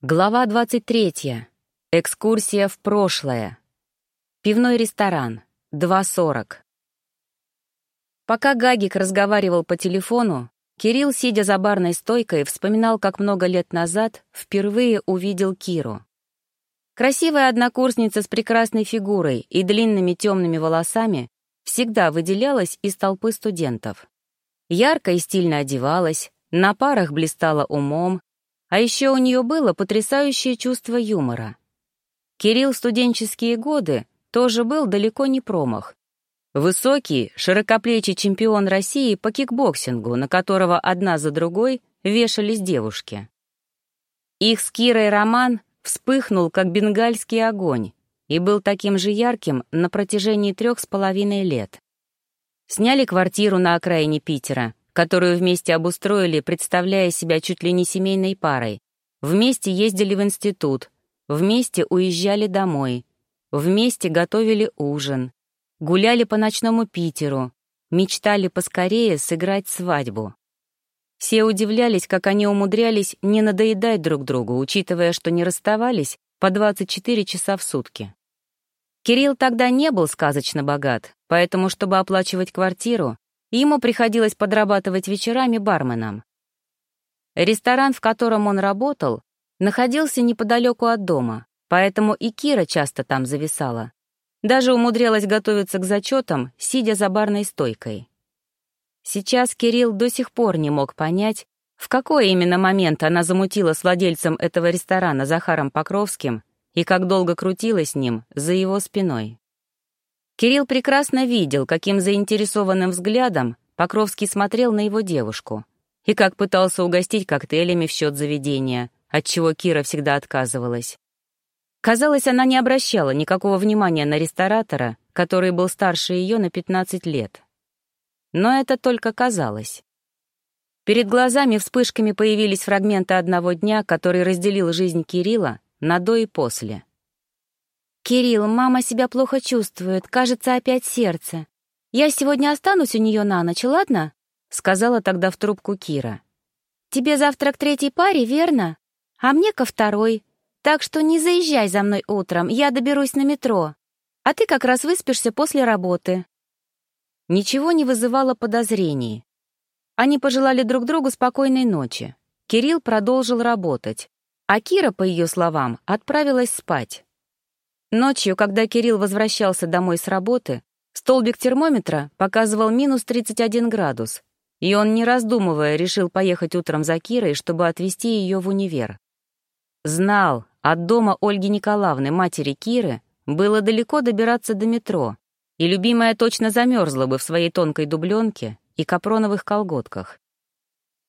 Глава 23. Экскурсия в прошлое. Пивной ресторан. 2.40. Пока Гагик разговаривал по телефону, Кирилл, сидя за барной стойкой, вспоминал, как много лет назад впервые увидел Киру. Красивая однокурсница с прекрасной фигурой и длинными темными волосами всегда выделялась из толпы студентов. Ярко и стильно одевалась, на парах блистала умом, а еще у нее было потрясающее чувство юмора. Кирилл студенческие годы тоже был далеко не промах. Высокий, широкоплечий чемпион России по кикбоксингу, на которого одна за другой вешались девушки. Их с Кирой роман вспыхнул, как бенгальский огонь, и был таким же ярким на протяжении трех с половиной лет. Сняли квартиру на окраине Питера, которую вместе обустроили, представляя себя чуть ли не семейной парой. Вместе ездили в институт, вместе уезжали домой, вместе готовили ужин, гуляли по ночному Питеру, мечтали поскорее сыграть свадьбу. Все удивлялись, как они умудрялись не надоедать друг другу, учитывая, что не расставались по 24 часа в сутки. Кирилл тогда не был сказочно богат, поэтому, чтобы оплачивать квартиру, Ему приходилось подрабатывать вечерами барменом. Ресторан, в котором он работал, находился неподалеку от дома, поэтому и Кира часто там зависала. Даже умудрялась готовиться к зачетам, сидя за барной стойкой. Сейчас Кирилл до сих пор не мог понять, в какой именно момент она замутила с владельцем этого ресторана Захаром Покровским и как долго крутила с ним за его спиной. Кирилл прекрасно видел, каким заинтересованным взглядом Покровский смотрел на его девушку и как пытался угостить коктейлями в счет заведения, от чего Кира всегда отказывалась. Казалось, она не обращала никакого внимания на ресторатора, который был старше ее на 15 лет. Но это только казалось. Перед глазами вспышками появились фрагменты одного дня, который разделил жизнь Кирилла на до и после. «Кирилл, мама себя плохо чувствует, кажется, опять сердце. Я сегодня останусь у нее на ночь, ладно?» — сказала тогда в трубку Кира. «Тебе завтра к третьей паре, верно? А мне ко второй. Так что не заезжай за мной утром, я доберусь на метро. А ты как раз выспишься после работы». Ничего не вызывало подозрений. Они пожелали друг другу спокойной ночи. Кирилл продолжил работать, а Кира, по ее словам, отправилась спать. Ночью, когда Кирилл возвращался домой с работы, столбик термометра показывал минус 31 градус, и он, не раздумывая, решил поехать утром за Кирой, чтобы отвезти ее в универ. Знал, от дома Ольги Николаевны, матери Киры, было далеко добираться до метро, и любимая точно замерзла бы в своей тонкой дубленке и капроновых колготках.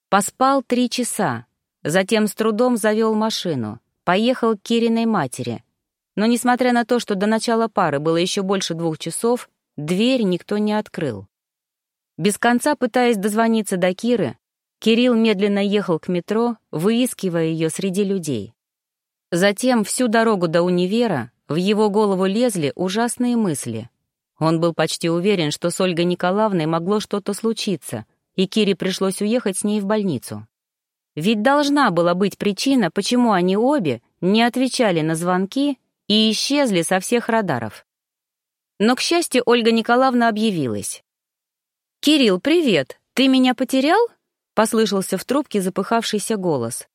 Поспал три часа, затем с трудом завел машину, поехал к Кириной матери — но, несмотря на то, что до начала пары было еще больше двух часов, дверь никто не открыл. Без конца пытаясь дозвониться до Киры, Кирилл медленно ехал к метро, выискивая ее среди людей. Затем всю дорогу до универа в его голову лезли ужасные мысли. Он был почти уверен, что с Ольгой Николаевной могло что-то случиться, и Кире пришлось уехать с ней в больницу. Ведь должна была быть причина, почему они обе не отвечали на звонки и исчезли со всех радаров. Но, к счастью, Ольга Николаевна объявилась. «Кирилл, привет! Ты меня потерял?» — послышался в трубке запыхавшийся голос.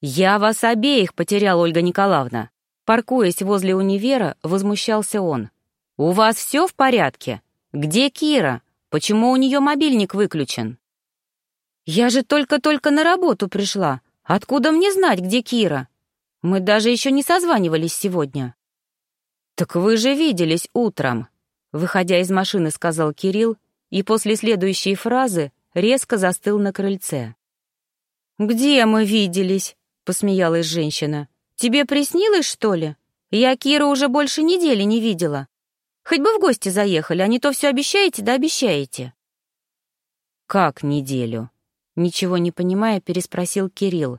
«Я вас обеих потерял, Ольга Николаевна!» Паркуясь возле универа, возмущался он. «У вас все в порядке? Где Кира? Почему у нее мобильник выключен?» «Я же только-только на работу пришла. Откуда мне знать, где Кира?» Мы даже еще не созванивались сегодня». «Так вы же виделись утром», — выходя из машины, сказал Кирилл, и после следующей фразы резко застыл на крыльце. «Где мы виделись?» — посмеялась женщина. «Тебе приснилось, что ли? Я Кира уже больше недели не видела. Хоть бы в гости заехали, а не то все обещаете да обещаете». «Как неделю?» Ничего не понимая, переспросил Кирилл.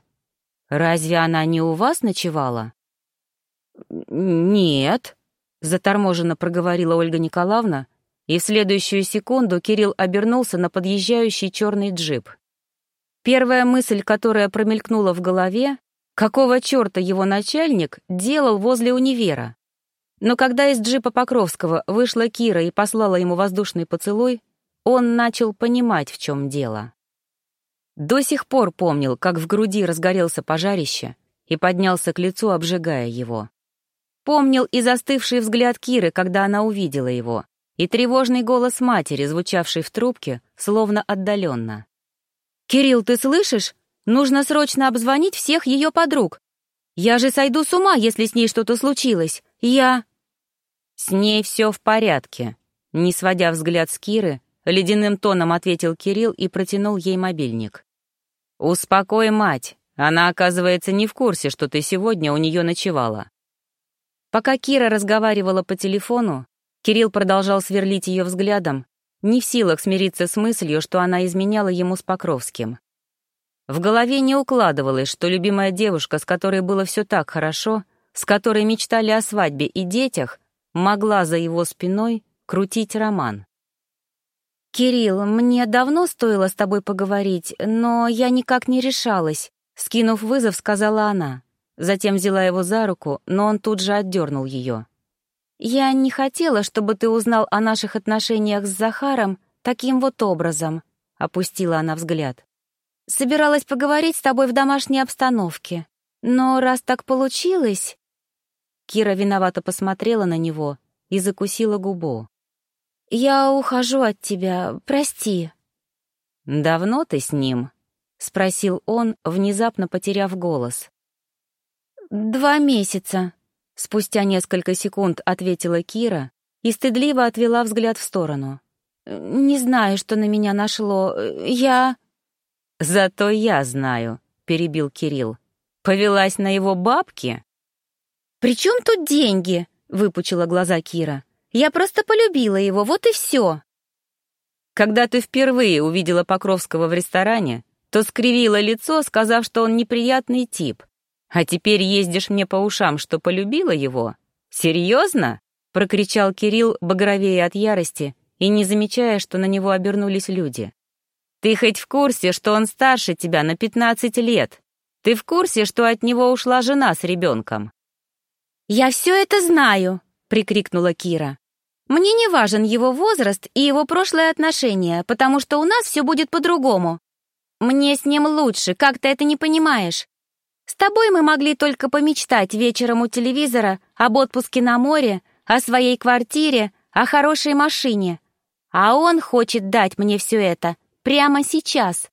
«Разве она не у вас ночевала?» «Нет», — заторможенно проговорила Ольга Николаевна, и в следующую секунду Кирилл обернулся на подъезжающий черный джип. Первая мысль, которая промелькнула в голове, Какого черта его начальник делал возле универа? Но когда из джипа Покровского вышла Кира и послала ему воздушный поцелуй, он начал понимать, в чем дело. До сих пор помнил, как в груди разгорелся пожарище и поднялся к лицу, обжигая его. Помнил и застывший взгляд Киры, когда она увидела его, и тревожный голос матери, звучавший в трубке, словно отдаленно. «Кирилл, ты слышишь? Нужно срочно обзвонить всех ее подруг. Я же сойду с ума, если с ней что-то случилось. Я...» «С ней все в порядке», — не сводя взгляд с Киры, ледяным тоном ответил Кирилл и протянул ей мобильник. «Успокой мать. Она, оказывается, не в курсе, что ты сегодня у нее ночевала». Пока Кира разговаривала по телефону, Кирилл продолжал сверлить ее взглядом, не в силах смириться с мыслью, что она изменяла ему с Покровским. В голове не укладывалось, что любимая девушка, с которой было все так хорошо, с которой мечтали о свадьбе и детях, могла за его спиной крутить роман. «Кирилл, мне давно стоило с тобой поговорить, но я никак не решалась», — скинув вызов, сказала она. Затем взяла его за руку, но он тут же отдернул ее. «Я не хотела, чтобы ты узнал о наших отношениях с Захаром таким вот образом», — опустила она взгляд. «Собиралась поговорить с тобой в домашней обстановке. Но раз так получилось...» Кира виновато посмотрела на него и закусила губу. «Я ухожу от тебя, прости». «Давно ты с ним?» — спросил он, внезапно потеряв голос. «Два месяца», Спустя несколько секунд ответила Кира и стыдливо отвела взгляд в сторону. «Не знаю, что на меня нашло. Я...» «Зато я знаю», — перебил Кирилл. «Повелась на его бабки?» «При чем тут деньги?» — выпучила глаза Кира. «Я просто полюбила его, вот и все». Когда ты впервые увидела Покровского в ресторане, то скривила лицо, сказав, что он неприятный тип, а теперь ездишь мне по ушам, что полюбила его? Серьезно?» — прокричал Кирилл, багровее от ярости и не замечая, что на него обернулись люди. «Ты хоть в курсе, что он старше тебя на 15 лет? Ты в курсе, что от него ушла жена с ребенком?» «Я все это знаю!» — прикрикнула Кира. «Мне не важен его возраст и его прошлые отношения, потому что у нас все будет по-другому. Мне с ним лучше, как ты это не понимаешь? С тобой мы могли только помечтать вечером у телевизора об отпуске на море, о своей квартире, о хорошей машине. А он хочет дать мне все это прямо сейчас.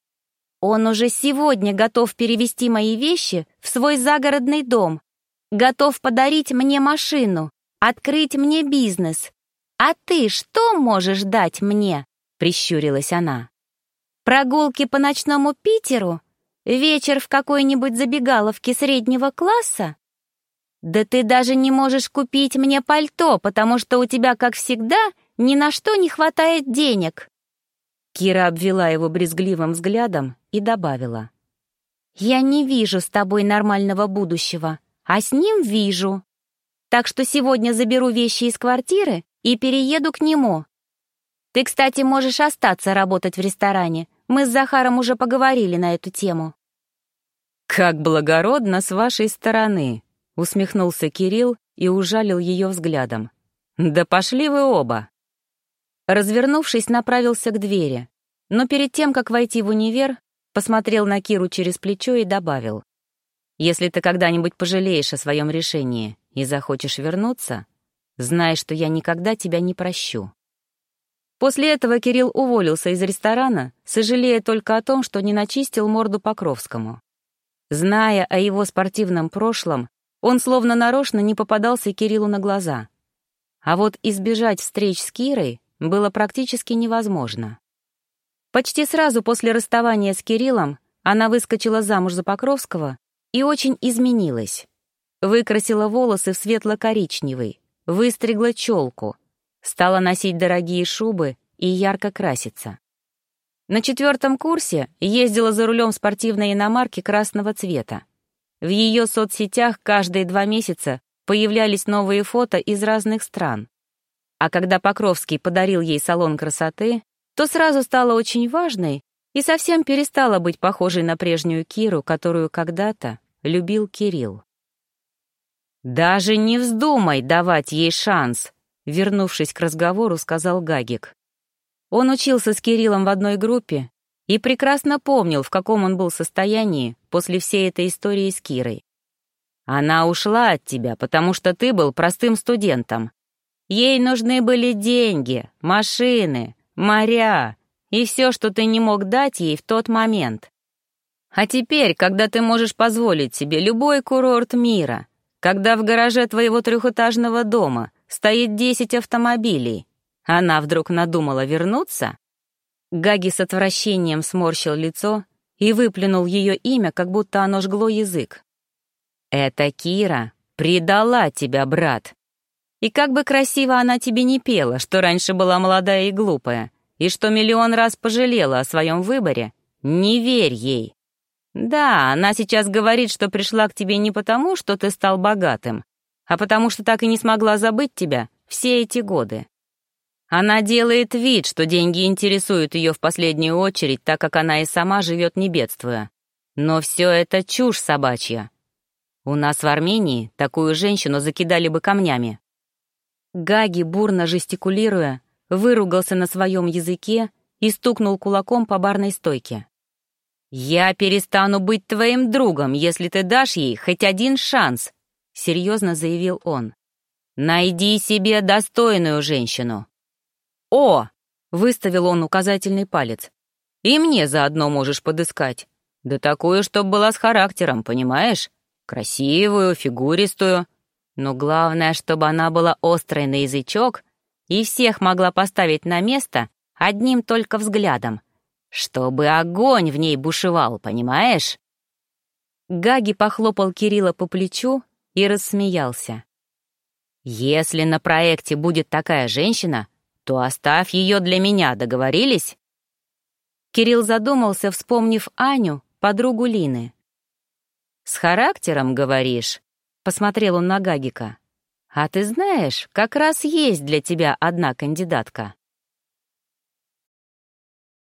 Он уже сегодня готов перевести мои вещи в свой загородный дом, готов подарить мне машину, открыть мне бизнес. А ты что можешь дать мне? Прищурилась она. Прогулки по ночному Питеру — Вечер в какой-нибудь забегаловке среднего класса? Да ты даже не можешь купить мне пальто, потому что у тебя, как всегда, ни на что не хватает денег. Кира обвела его брезгливым взглядом и добавила. «Я не вижу с тобой нормального будущего, а с ним вижу. Так что сегодня заберу вещи из квартиры и перееду к нему. Ты, кстати, можешь остаться работать в ресторане, мы с Захаром уже поговорили на эту тему». «Как благородно с вашей стороны!» — усмехнулся Кирилл и ужалил ее взглядом. «Да пошли вы оба!» Развернувшись, направился к двери, но перед тем, как войти в универ, посмотрел на Киру через плечо и добавил. «Если ты когда-нибудь пожалеешь о своем решении и захочешь вернуться, знай, что я никогда тебя не прощу». После этого Кирилл уволился из ресторана, сожалея только о том, что не начистил морду Покровскому. Зная о его спортивном прошлом, он словно нарочно не попадался Кириллу на глаза. А вот избежать встреч с Кирой было практически невозможно. Почти сразу после расставания с Кириллом она выскочила замуж за Покровского и очень изменилась. Выкрасила волосы в светло-коричневый, выстригла челку — Стала носить дорогие шубы и ярко краситься. На четвертом курсе ездила за рулем спортивной иномарки красного цвета. В ее соцсетях каждые два месяца появлялись новые фото из разных стран. А когда Покровский подарил ей салон красоты, то сразу стала очень важной и совсем перестала быть похожей на прежнюю Киру, которую когда-то любил Кирилл. «Даже не вздумай давать ей шанс», — вернувшись к разговору, сказал Гагик. Он учился с Кириллом в одной группе и прекрасно помнил, в каком он был состоянии после всей этой истории с Кирой. «Она ушла от тебя, потому что ты был простым студентом. Ей нужны были деньги, машины, моря и все, что ты не мог дать ей в тот момент. А теперь, когда ты можешь позволить себе любой курорт мира, когда в гараже твоего трехэтажного дома стоит десять автомобилей, она вдруг надумала вернуться? Гаги с отвращением сморщил лицо и выплюнул ее имя, как будто оно жгло язык. «Это Кира предала тебя, брат. И как бы красиво она тебе не пела, что раньше была молодая и глупая, и что миллион раз пожалела о своем выборе, не верь ей. Да, она сейчас говорит, что пришла к тебе не потому, что ты стал богатым, а потому что так и не смогла забыть тебя все эти годы. Она делает вид, что деньги интересуют ее в последнюю очередь, так как она и сама живет не бедствуя. Но все это чушь собачья. У нас в Армении такую женщину закидали бы камнями. Гаги, бурно жестикулируя, выругался на своем языке и стукнул кулаком по барной стойке. «Я перестану быть твоим другом, если ты дашь ей хоть один шанс», — серьезно заявил он. «Найди себе достойную женщину». «О!» — выставил он указательный палец. «И мне заодно можешь подыскать. Да такую, чтоб была с характером, понимаешь? Красивую, фигуристую. Но главное, чтобы она была острой на язычок и всех могла поставить на место одним только взглядом — чтобы огонь в ней бушевал, понимаешь?» Гаги похлопал Кирилла по плечу и рассмеялся. «Если на проекте будет такая женщина, то оставь ее для меня, договорились?» Кирилл задумался, вспомнив Аню, подругу Лины. «С характером, говоришь?» — посмотрел он на Гагика. «А ты знаешь, как раз есть для тебя одна кандидатка».